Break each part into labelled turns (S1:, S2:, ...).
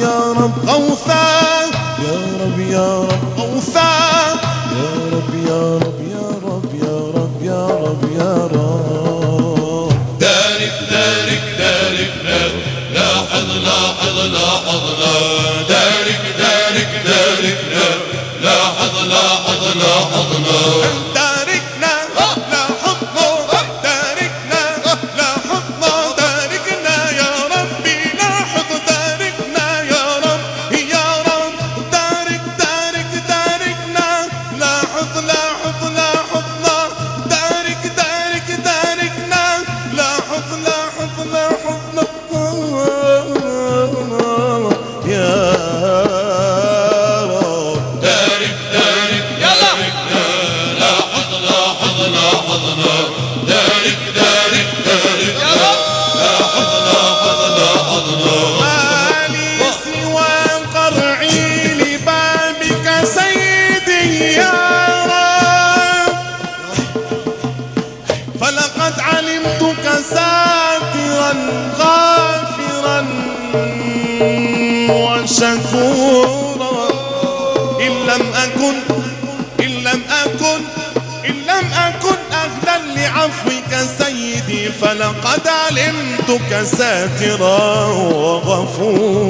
S1: يا رب غوثان يا رب يا رب غوثان يا رب يا رب يا رب يا رب يا رب يا رب.
S2: دارك دارك داركنا لاحظ لاحظ لاحظنا دارك دارك داركنا لاحظ لاحظ لاحظنا
S1: وشكورا إن لم أكن إن لم أكن إن لم أكن أهلا لعفوك سيدي فلقد علمتك ساترا وغفورا.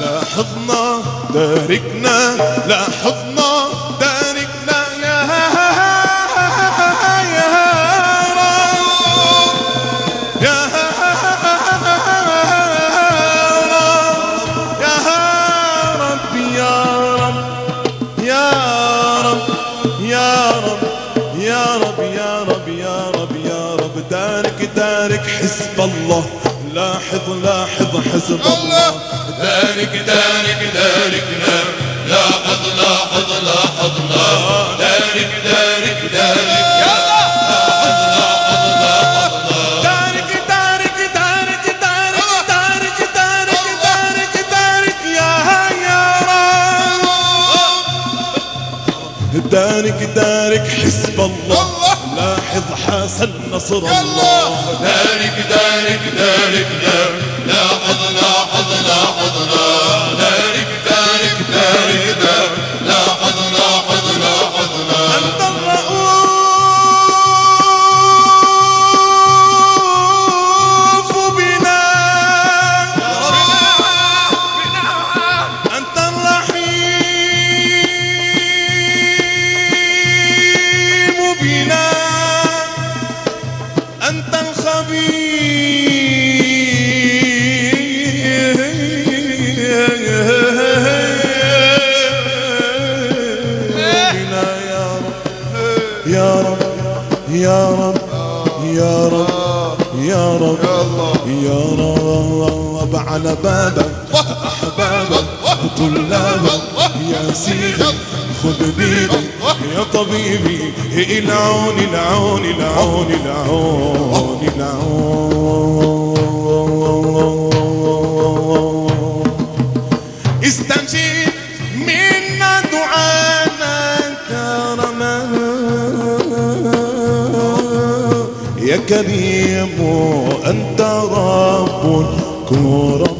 S2: لاحظنا داركنا لاحظنا
S1: داركنا. يا يا يا رب يا رب يا رب يا رب يا رب يا رب يا رب يا رب دارك دارك حسب الله. لاحظ لاحظ حزب الله
S2: ذلك ذلك ذلك لاحظ لاحظ لاحظ ذلك ذلك
S1: ذلك دارك دارك حسب الله لاحظ حسن نصر الله
S2: دارك دارك دارك
S1: يا رب يا رب يا رب. يا رب. يا رب على بابك أحبابك طلابك يا سيدي. خذ بيدي. يا طبيبي. العون العون العون العون العون يا كريم أنت رب كرم